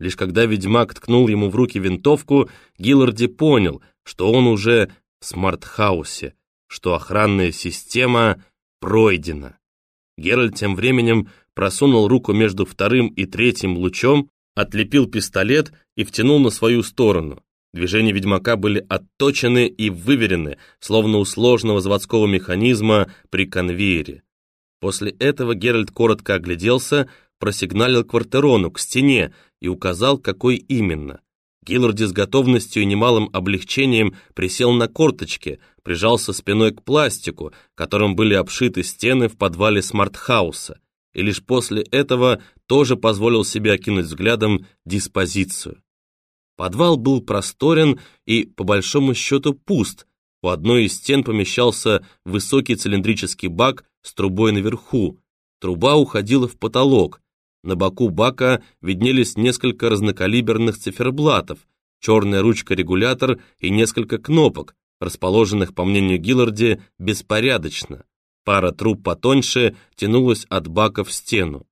Лишь когда ведьмак ткнул ему в руки винтовку, Гилларди понял, что он уже в смарт-хаусе, что охранная система пройдена. Геральт тем временем просунул руку между вторым и третьим лучом, отлепил пистолет и втянул на свою сторону. Движения ведьмака были отточены и выверены, словно у сложного заводского механизма при конвейере. После этого Геральт коротко огляделся, просигналил квартерону к стене и указал, какой именно. Гилларди с готовностью и немалым облегчением присел на корточки, прижался спиной к пластику, которым были обшиты стены в подвале смартхауса, и лишь после этого тоже позволил себе окинуть взглядом диспозицию. Подвал был просторен и, по большому счету, пуст. У одной из стен помещался высокий цилиндрический бак с трубой наверху. Труба уходила в потолок. На боку бака виднелись несколько разнокалиберных циферблатов, черная ручка-регулятор и несколько кнопок, расположенных, по мнению Гилларди, беспорядочно. Пара труб потоньше тянулась от бака в стену.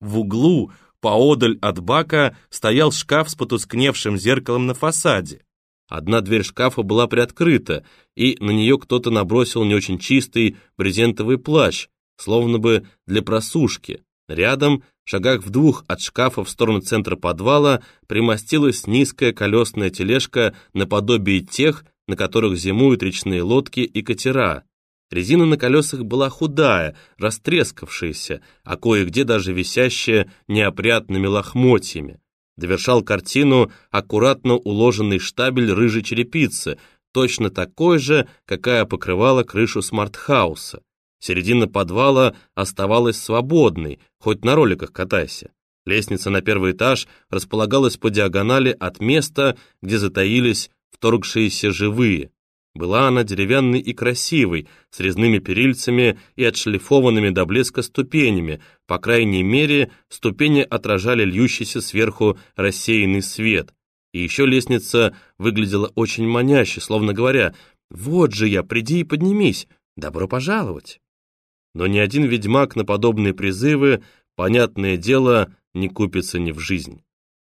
В углу Поодаль от бака стоял шкаф с потускневшим зеркалом на фасаде. Одна дверь шкафа была приоткрыта, и на нее кто-то набросил не очень чистый брезентовый плащ, словно бы для просушки. Рядом, шагах в двух от шкафа в сторону центра подвала, примостилась низкая колесная тележка наподобие тех, на которых зимуют речные лодки и катера. Резина на колесах была худая, растрескавшаяся, а кое-где даже висящая неопрятными лохмотьями. Довершал картину аккуратно уложенный штабель рыжей черепицы, точно такой же, какая покрывала крышу смартхауса. Середина подвала оставалась свободной, хоть на роликах катайся. Лестница на первый этаж располагалась по диагонали от места, где затаились вторгшиеся живые. Была она деревянной и красивой, с резными перильцами и отшлифованными до блеска ступенями, по крайней мере, ступени отражали льющийся сверху рассеянный свет. И еще лестница выглядела очень маняще, словно говоря, «Вот же я, приди и поднимись, добро пожаловать». Но ни один ведьмак на подобные призывы, понятное дело, не купится ни в жизнь.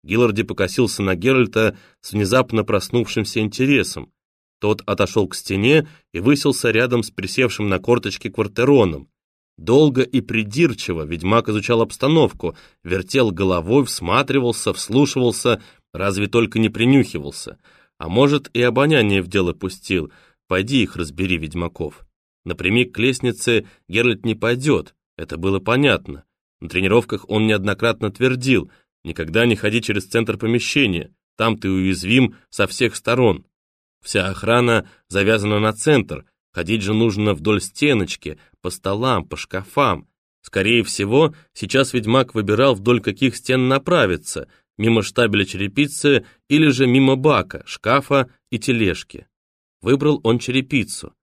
Гилларди покосился на Геральта с внезапно проснувшимся интересом. Тот отошел к стене и выселся рядом с присевшим на корточке квартероном. Долго и придирчиво ведьмак изучал обстановку, вертел головой, всматривался, вслушивался, разве только не принюхивался. А может, и обоняние в дело пустил. Пойди их разбери, ведьмаков. Напрямик к лестнице Геральт не пойдет, это было понятно. На тренировках он неоднократно твердил, никогда не ходи через центр помещения, там ты уязвим со всех сторон. Вся охрана завязана на центр, ходить же нужно вдоль стеночки, по столам, по шкафам. Скорее всего, сейчас ведьмак выбирал, вдоль каких стен направиться, мимо штабеля черепицы или же мимо бака, шкафа и тележки. Выбрал он черепицу.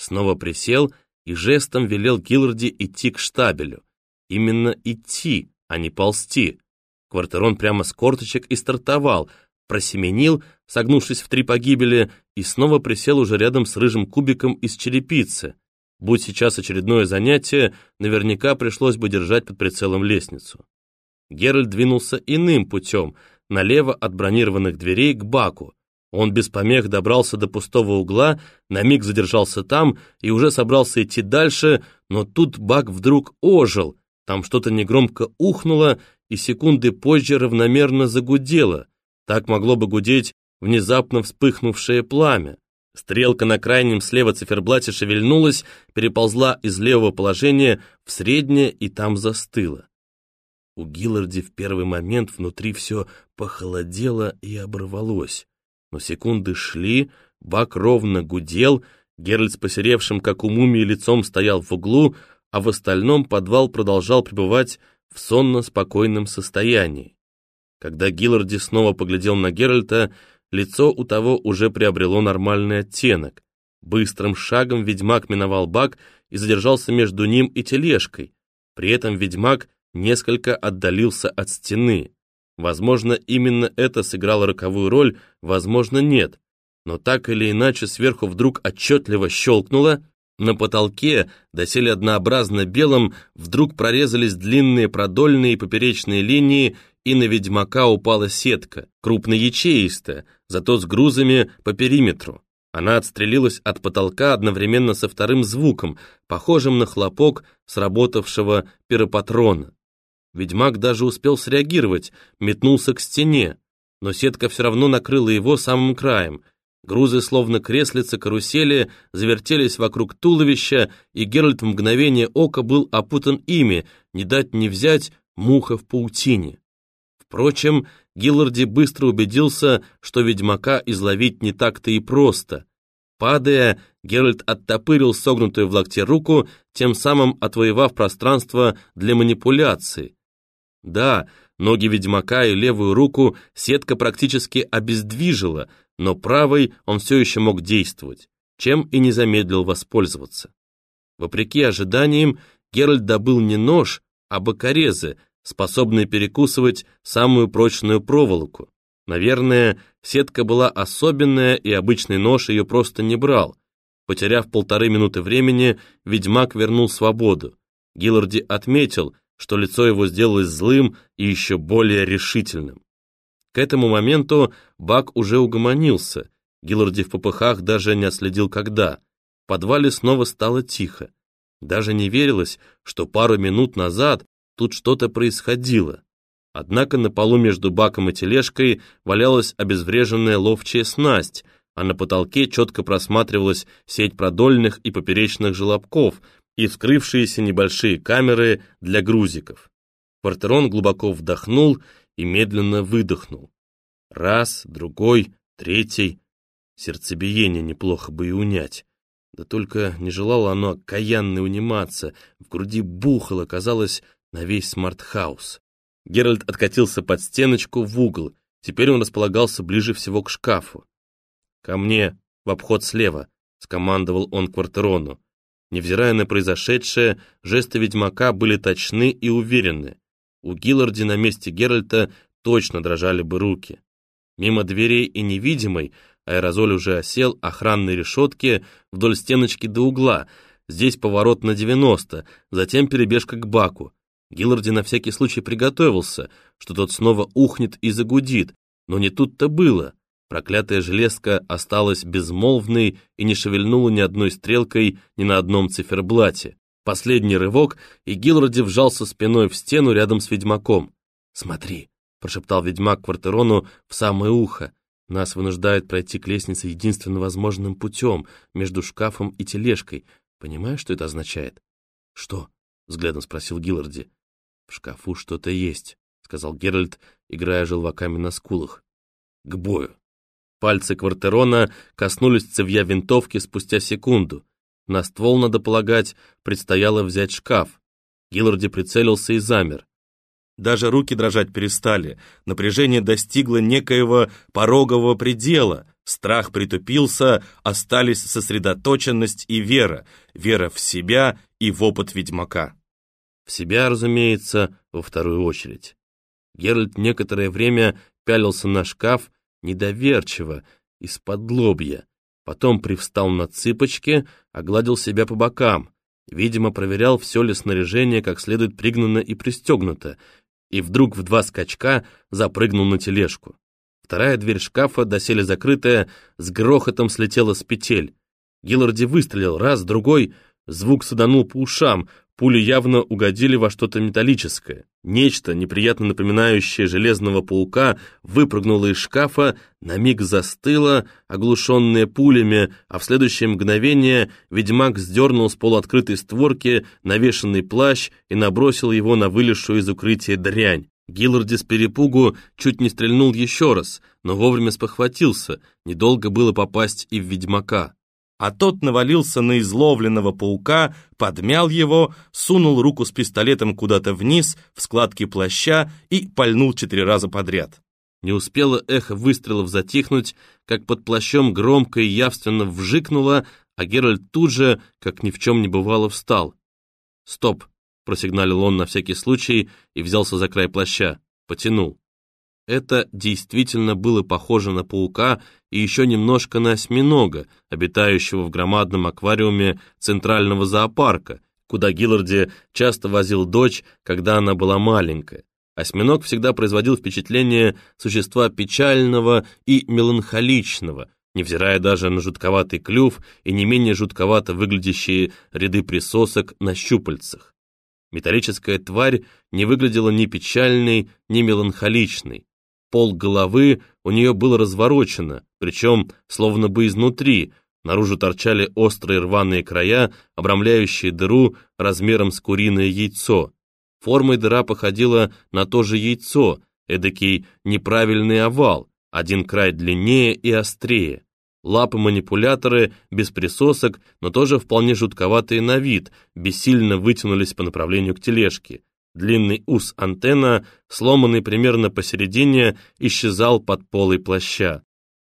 Снова присел и жестом велел Гилларди идти к штабелю. Именно идти, а не ползти. Квартерон прямо с корточек и стартовал, просеменил, согнувшись в три погибели, и снова присел уже рядом с рыжим кубиком из черепицы. Будь сейчас очередное занятие, наверняка пришлось бы держать под прицелом лестницу. Геральт двинулся иным путем, налево от бронированных дверей к баку. Он без помех добрался до пустого угла, на миг задержался там и уже собрался идти дальше, но тут бак вдруг ожил, там что-то негромко ухнуло и секунды позже равномерно загудело. Так могло бы гудеть внезапно вспыхнувшее пламя. Стрелка на крайнем слева циферблате шевельнулась, переползла из левого положения в среднее и там застыла. У Гилларди в первый момент внутри все похолодело и оборвалось. Но секунды шли, бак ровно гудел, Геральт с посеревшим, как у мумии, лицом стоял в углу, а в остальном подвал продолжал пребывать в сонно-спокойном состоянии. Когда Гилларди снова поглядел на Геральта, лицо у того уже приобрело нормальный оттенок. Быстрым шагом ведьмак миновал бак и задержался между ним и тележкой. При этом ведьмак несколько отдалился от стены. Возможно, именно это сыграло роковую роль, возможно, нет. Но так или иначе сверху вдруг отчетливо щелкнуло, на потолке, доселе однообразно белым, вдруг прорезались длинные продольные и поперечные линии и на ведьмака упала сетка, крупноячеистая, зато с грузами по периметру. Она отстрелилась от потолка одновременно со вторым звуком, похожим на хлопок сработавшего пиропатрона. Ведьмак даже успел среагировать, метнулся к стене, но сетка все равно накрыла его самым краем. Грузы, словно креслица карусели, завертелись вокруг туловища, и Геральт в мгновение ока был опутан ими, не дать не взять муха в паутине. Впрочем, Гилларди быстро убедился, что ведьмака изловить не так-то и просто. Падая, Геральт оттопырил согнутую в локте руку, тем самым отвоевав пространство для манипуляции. Да, ноги ведьмака и левую руку сетка практически обездвижила, но правой он все еще мог действовать, чем и не замедлил воспользоваться. Вопреки ожиданиям, Геральт добыл не нож, а бокорезы, способные перекусывать самую прочную проволоку. Наверное, сетка была особенная, и обычный нож ее просто не брал. Потеряв полторы минуты времени, ведьмак вернул свободу. Гилларди отметил, что лицо его сделалось злым и еще более решительным. К этому моменту Бак уже угомонился. Гилларди в попыхах даже не отследил когда. В подвале снова стало тихо. Даже не верилось, что пару минут назад тут что-то происходило. Однако на полу между баком и тележкой валялась обезвреженная ловчая снасть, а на потолке четко просматривалась сеть продольных и поперечных желобков, и вскрывшиеся небольшие камеры для грузиков. Портерон глубоко вдохнул и медленно выдохнул. Раз, другой, третий. Сердцебиение неплохо бы и унять. Да только не желало оно окаянно униматься, в груди бухало, казалось, на весь смартхаус. Геральт откатился под стеночку в угол, теперь он располагался ближе всего к шкафу. «Ко мне, в обход слева», — скомандовал он Квартерону. Невзирая на произошедшее, жесты ведьмака были точны и уверенны. У Гилларди на месте Геральта точно дрожали бы руки. Мимо дверей и невидимой аэрозоль уже осел охранной решетки вдоль стеночки до угла, здесь поворот на 90, затем перебежка к баку. Гилларди на всякий случай приготовился, что тот снова ухнет и загудит, но не тут-то было. Проклятая железка осталась безмолвной и не шевельнула ни одной стрелкой ни на одном циферблате. Последний рывок, и Гилроди вжался спиной в стену рядом с ведьмаком. «Смотри», — прошептал ведьмак Квартерону в самое ухо, «нас вынуждают пройти к лестнице единственно возможным путем, между шкафом и тележкой. Понимаешь, что это означает?» «Что?» — взглядом спросил Гилларди. «В шкафу что-то есть», — сказал Геральт, играя желваками на скулах. «К бою». Пальцы Квартерона коснулись цевья винтовки спустя секунду. На ствол, надо полагать, предстояло взять шкаф. Гилларди прицелился и замер. Даже руки дрожать перестали. Напряжение достигло некоего порогового предела. Страх притупился, остались сосредоточенность и вера. Вера в себя и в опыт ведьмака. В себя, разумеется, во вторую очередь. Геральт некоторое время пялился на шкаф, недоверчиво, из-под лобья. Потом привстал на цыпочки, огладил себя по бокам. Видимо, проверял, все ли снаряжение как следует пригнано и пристегнуто, и вдруг в два скачка запрыгнул на тележку. Вторая дверь шкафа, доселе закрытая, с грохотом слетела с петель. Гилларди выстрелил раз, другой, звук саданул по ушам, Пули явно угодили во что-то металлическое. Нечто, неприятно напоминающее железного паука, выпрыгнуло из шкафа, на миг застыло, оглушенное пулями, а в следующее мгновение ведьмак сдернул с полуоткрытой створки навешанный плащ и набросил его на вылезшую из укрытия дрянь. Гилларди с перепугу чуть не стрельнул еще раз, но вовремя спохватился, недолго было попасть и в ведьмака а тот навалился на изловленного паука, подмял его, сунул руку с пистолетом куда-то вниз, в складки плаща и пальнул четыре раза подряд. Не успело эхо выстрелов затихнуть, как под плащом громко и явственно вжикнуло, а Геральт тут же, как ни в чем не бывало, встал. «Стоп!» — просигналил он на всякий случай и взялся за край плаща. Потянул. Это действительно было похоже на паука и еще немножко на осьминога, обитающего в громадном аквариуме центрального зоопарка, куда Гилларди часто возил дочь, когда она была маленькая. Осьминог всегда производил впечатление существа печального и меланхоличного, невзирая даже на жутковатый клюв и не менее жутковато выглядящие ряды присосок на щупальцах. Металлическая тварь не выглядела ни печальной, ни меланхоличной. Пол головы у нее было разворочено, причем словно бы изнутри, наружу торчали острые рваные края, обрамляющие дыру размером с куриное яйцо. Формой дыра походила на то же яйцо, эдакий неправильный овал, один край длиннее и острее. Лапы-манипуляторы без присосок, но тоже вполне жутковатые на вид, бессильно вытянулись по направлению к тележке. Длинный ус антенна, сломанный примерно посередине, исчезал под полой плаща.